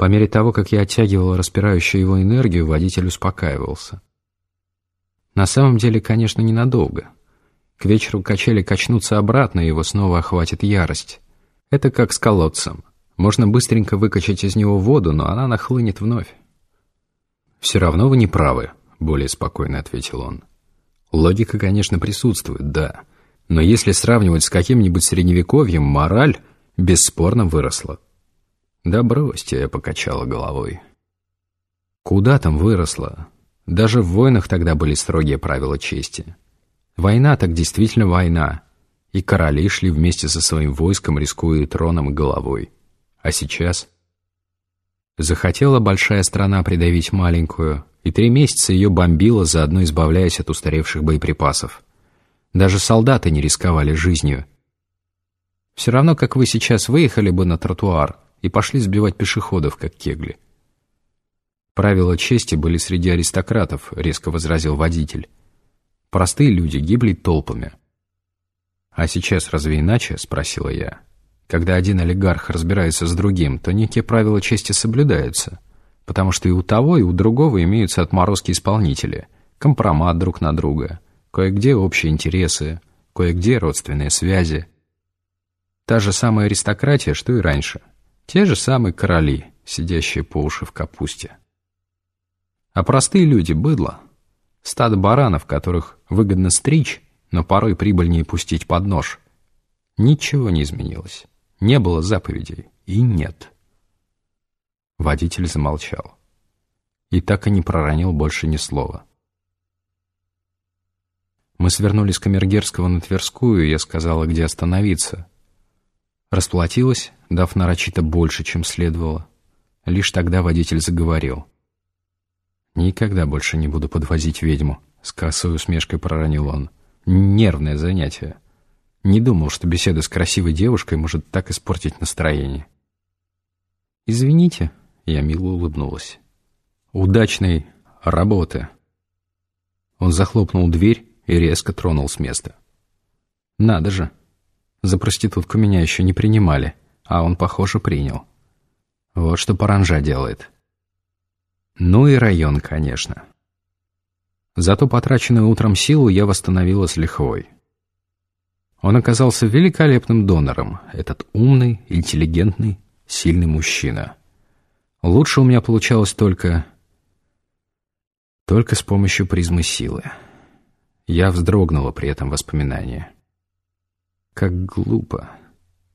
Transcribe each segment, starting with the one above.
По мере того, как я оттягивал распирающую его энергию, водитель успокаивался. На самом деле, конечно, ненадолго. К вечеру качели качнутся обратно, и его снова охватит ярость. Это как с колодцем. Можно быстренько выкачать из него воду, но она нахлынет вновь. «Все равно вы не правы», — более спокойно ответил он. «Логика, конечно, присутствует, да. Но если сравнивать с каким-нибудь средневековьем, мораль бесспорно выросла». «Да бросьте», — я покачала головой. «Куда там выросла? Даже в войнах тогда были строгие правила чести. Война так действительно война, и короли шли вместе со своим войском, рискуя троном и головой. А сейчас? Захотела большая страна придавить маленькую, и три месяца ее бомбила, заодно избавляясь от устаревших боеприпасов. Даже солдаты не рисковали жизнью. Все равно, как вы сейчас выехали бы на тротуар и пошли сбивать пешеходов, как кегли. Правила чести были среди аристократов, резко возразил водитель. Простые люди гибли толпами. «А сейчас разве иначе?» — спросила я. «Когда один олигарх разбирается с другим, то некие правила чести соблюдаются, потому что и у того, и у другого имеются отморозки исполнители, компромат друг на друга, кое-где общие интересы, кое-где родственные связи. Та же самая аристократия, что и раньше. Те же самые короли, сидящие по уши в капусте. А простые люди — быдло. Стадо баранов, которых выгодно стричь, но порой прибыльнее пустить под нож. Ничего не изменилось. Не было заповедей. И нет. Водитель замолчал. И так и не проронил больше ни слова. Мы свернули с Камергерского на Тверскую, и я сказала, где остановиться. Расплатилась, дав нарочито больше, чем следовало. Лишь тогда водитель заговорил. «Никогда больше не буду подвозить ведьму», — с косой усмешкой проронил он. «Нервное занятие. Не думал, что беседа с красивой девушкой может так испортить настроение». «Извините», — я мило улыбнулась. «Удачной работы». Он захлопнул дверь и резко тронул с места. «Надо же! За проститутку меня еще не принимали, а он, похоже, принял. Вот что паранжа делает». Ну и район, конечно. Зато потраченную утром силу я восстановила с лихвой. Он оказался великолепным донором, этот умный, интеллигентный, сильный мужчина. Лучше у меня получалось только... только с помощью призмы силы. Я вздрогнула при этом воспоминании. Как глупо,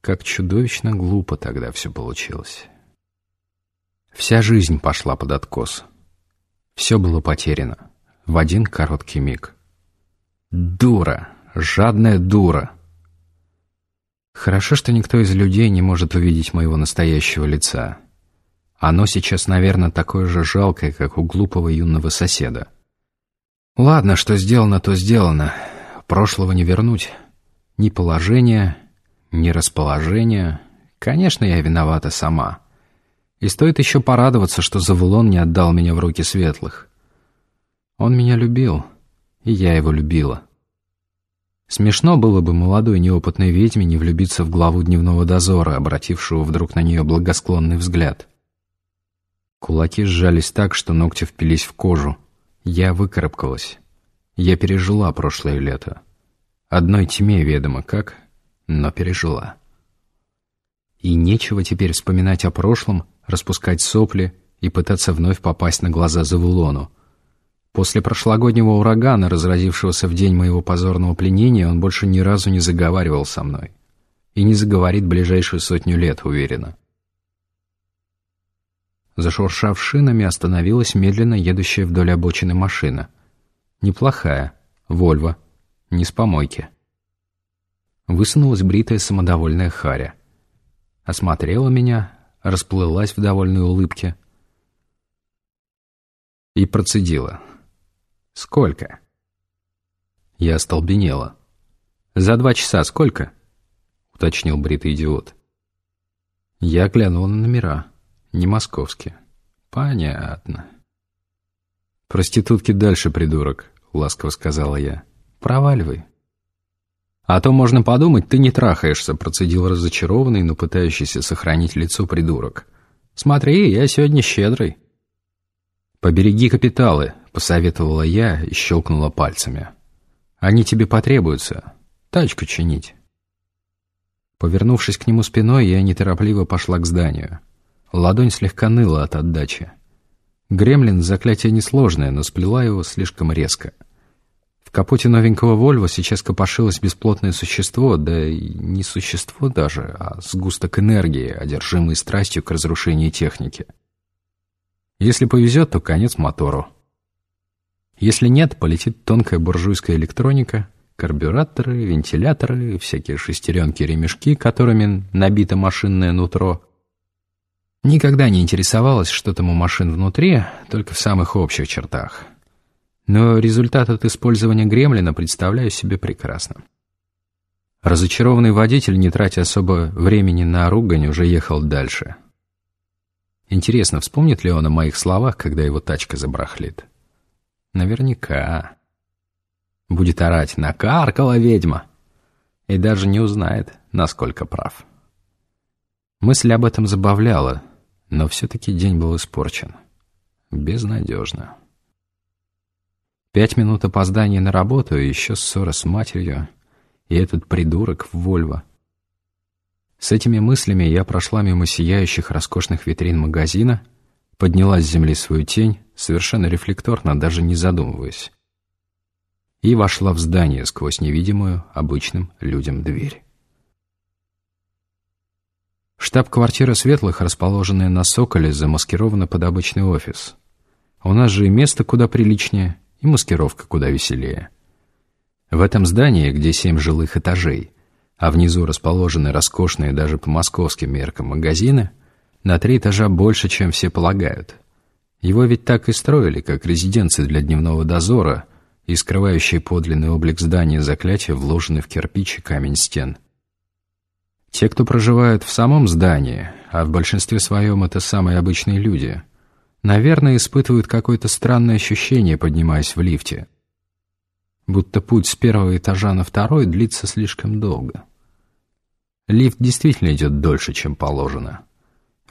как чудовищно глупо тогда все получилось. Вся жизнь пошла под откос. Все было потеряно. В один короткий миг. Дура! Жадная дура! Хорошо, что никто из людей не может увидеть моего настоящего лица. Оно сейчас, наверное, такое же жалкое, как у глупого юного соседа. Ладно, что сделано, то сделано. Прошлого не вернуть. Ни положения, ни расположения. Конечно, я виновата сама. И стоит еще порадоваться, что Завулон не отдал меня в руки светлых. Он меня любил, и я его любила. Смешно было бы молодой неопытной ведьме не влюбиться в главу дневного дозора, обратившего вдруг на нее благосклонный взгляд. Кулаки сжались так, что ногти впились в кожу. Я выкарабкалась. Я пережила прошлое лето. Одной тьме ведомо как, но пережила. И нечего теперь вспоминать о прошлом, распускать сопли и пытаться вновь попасть на глаза Завулону. После прошлогоднего урагана, разразившегося в день моего позорного пленения, он больше ни разу не заговаривал со мной. И не заговорит ближайшую сотню лет, уверенно. Зашуршав шинами, остановилась медленно едущая вдоль обочины машина. Неплохая. Вольво. Не с помойки. Высунулась бритая самодовольная Харя. Осмотрела меня, расплылась в довольной улыбке и процедила. «Сколько?» Я остолбенела. «За два часа сколько?» — уточнил бритый идиот. Я глянула на номера. Не московские. «Понятно». «Проститутки дальше, придурок», — ласково сказала я. «Проваливай». «А то можно подумать, ты не трахаешься», — процедил разочарованный, но пытающийся сохранить лицо придурок. Смотри, я сегодня щедрый». «Побереги капиталы», — посоветовала я и щелкнула пальцами. «Они тебе потребуются. Тачку чинить». Повернувшись к нему спиной, я неторопливо пошла к зданию. Ладонь слегка ныла от отдачи. Гремлин — заклятие несложное, но сплела его слишком резко. Капоте новенького «Вольво» сейчас копошилось бесплотное существо, да и не существо даже, а сгусток энергии, одержимый страстью к разрушению техники. Если повезет, то конец мотору. Если нет, полетит тонкая буржуйская электроника, карбюраторы, вентиляторы, всякие шестеренки-ремешки, которыми набито машинное нутро. Никогда не интересовалась, что там у машин внутри, только в самых общих чертах. Но результат от использования гремлина представляю себе прекрасно. Разочарованный водитель, не тратя особо времени на ругань, уже ехал дальше. Интересно, вспомнит ли он о моих словах, когда его тачка забрахлит? Наверняка. Будет орать «Накаркала ведьма!» и даже не узнает, насколько прав. Мысль об этом забавляла, но все-таки день был испорчен. Безнадежно. Пять минут опоздания на работу, и еще ссора с матерью, и этот придурок в Вольво. С этими мыслями я прошла мимо сияющих роскошных витрин магазина, подняла с земли свою тень, совершенно рефлекторно, даже не задумываясь и вошла в здание сквозь невидимую обычным людям дверь. Штаб-квартира Светлых, расположенная на Соколе, замаскирована под обычный офис. У нас же и место куда приличнее, и маскировка куда веселее. В этом здании, где семь жилых этажей, а внизу расположены роскошные даже по московским меркам магазины, на три этажа больше, чем все полагают. Его ведь так и строили, как резиденции для дневного дозора – и скрывающие подлинный облик здания заклятия вложены в кирпич и камень стен. Те, кто проживают в самом здании, а в большинстве своем это самые обычные люди, наверное, испытывают какое-то странное ощущение, поднимаясь в лифте. Будто путь с первого этажа на второй длится слишком долго. Лифт действительно идет дольше, чем положено.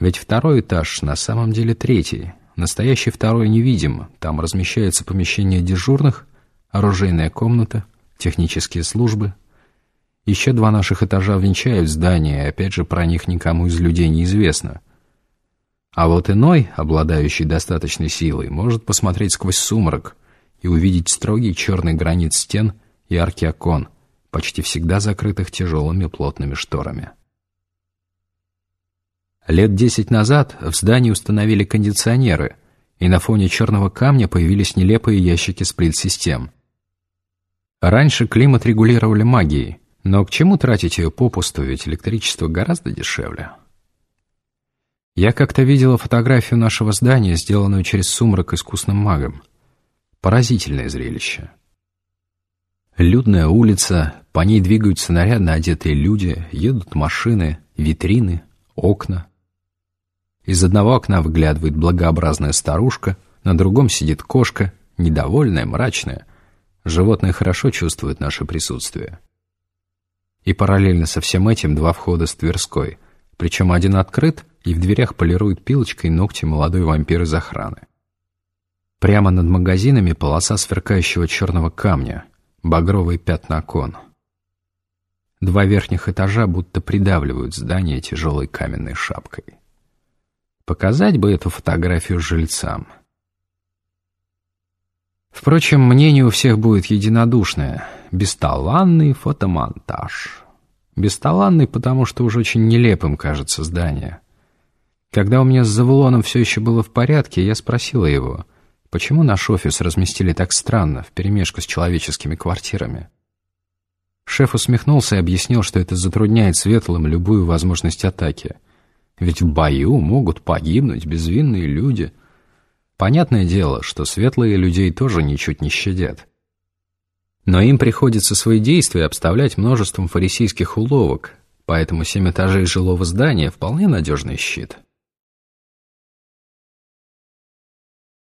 Ведь второй этаж на самом деле третий. Настоящий второй невидим, там размещается помещение дежурных — оружейная комната, технические службы. Еще два наших этажа венчают здание, и опять же про них никому из людей не известно. А вот иной, обладающий достаточной силой, может посмотреть сквозь сумрак и увидеть строгий черный гранит стен и арки окон, почти всегда закрытых тяжелыми плотными шторами. Лет десять назад в здании установили кондиционеры, и на фоне черного камня появились нелепые ящики сплит-систем — Раньше климат регулировали магией, но к чему тратить ее попусту, ведь электричество гораздо дешевле. Я как-то видела фотографию нашего здания, сделанную через сумрак искусным магом. Поразительное зрелище. Людная улица, по ней двигаются нарядно одетые люди, едут машины, витрины, окна. Из одного окна выглядывает благообразная старушка, на другом сидит кошка, недовольная, мрачная — Животные хорошо чувствуют наше присутствие. И параллельно со всем этим два входа с Тверской, причем один открыт, и в дверях полирует пилочкой ногти молодой вампир из охраны. Прямо над магазинами полоса сверкающего черного камня, багровые пятна окон. Два верхних этажа будто придавливают здание тяжелой каменной шапкой. Показать бы эту фотографию жильцам — Впрочем, мнение у всех будет единодушное. Бесталанный фотомонтаж. Бесталанный, потому что уж очень нелепым кажется здание. Когда у меня с Завулоном все еще было в порядке, я спросила его, почему наш офис разместили так странно, вперемешку с человеческими квартирами. Шеф усмехнулся и объяснил, что это затрудняет светлым любую возможность атаки. Ведь в бою могут погибнуть безвинные люди — Понятное дело, что светлые людей тоже ничуть не щадят. Но им приходится свои действия обставлять множеством фарисейских уловок, поэтому семь этажей жилого здания – вполне надежный щит.